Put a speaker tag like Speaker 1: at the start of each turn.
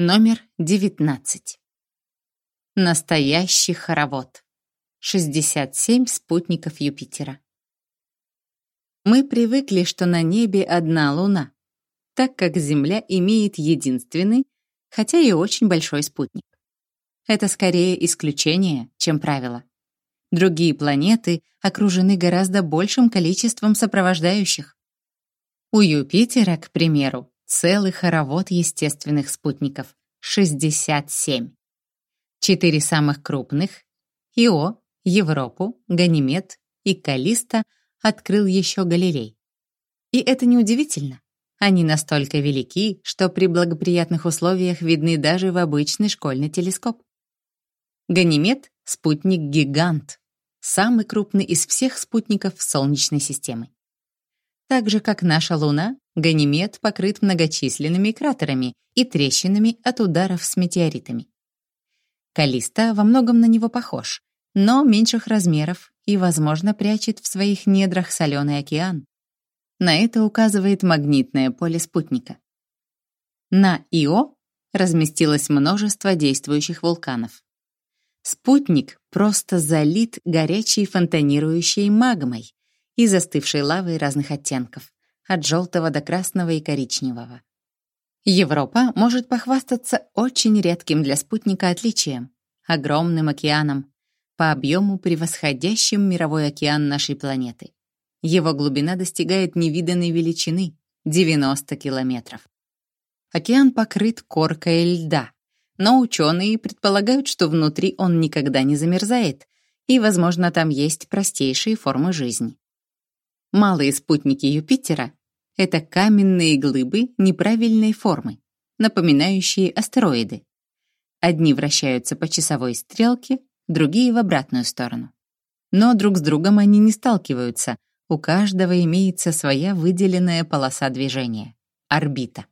Speaker 1: Номер 19. Настоящий хоровод. 67 спутников Юпитера. Мы привыкли, что на небе одна Луна, так как Земля имеет единственный, хотя и очень большой спутник. Это скорее исключение, чем правило. Другие планеты окружены гораздо большим количеством сопровождающих. У Юпитера, к примеру, целый хоровод естественных спутников — 67. Четыре самых крупных — Ио, Европу, Ганимед и Калиста — открыл еще Галилей. И это неудивительно. Они настолько велики, что при благоприятных условиях видны даже в обычный школьный телескоп. Ганимед — спутник-гигант, самый крупный из всех спутников Солнечной системы. Так же, как наша Луна, Ганимед покрыт многочисленными кратерами и трещинами от ударов с метеоритами. Калиста во многом на него похож, но меньших размеров и, возможно, прячет в своих недрах соленый океан. На это указывает магнитное поле спутника. На Ио разместилось множество действующих вулканов. Спутник просто залит горячей фонтанирующей магмой, и застывшей лавой разных оттенков, от желтого до красного и коричневого. Европа может похвастаться очень редким для спутника отличием — огромным океаном, по объему превосходящим мировой океан нашей планеты. Его глубина достигает невиданной величины — 90 километров. Океан покрыт коркой льда, но ученые предполагают, что внутри он никогда не замерзает, и, возможно, там есть простейшие формы жизни. Малые спутники Юпитера — это каменные глыбы неправильной формы, напоминающие астероиды. Одни вращаются по часовой стрелке, другие — в обратную сторону. Но друг с другом они не сталкиваются, у каждого имеется своя выделенная полоса движения — орбита.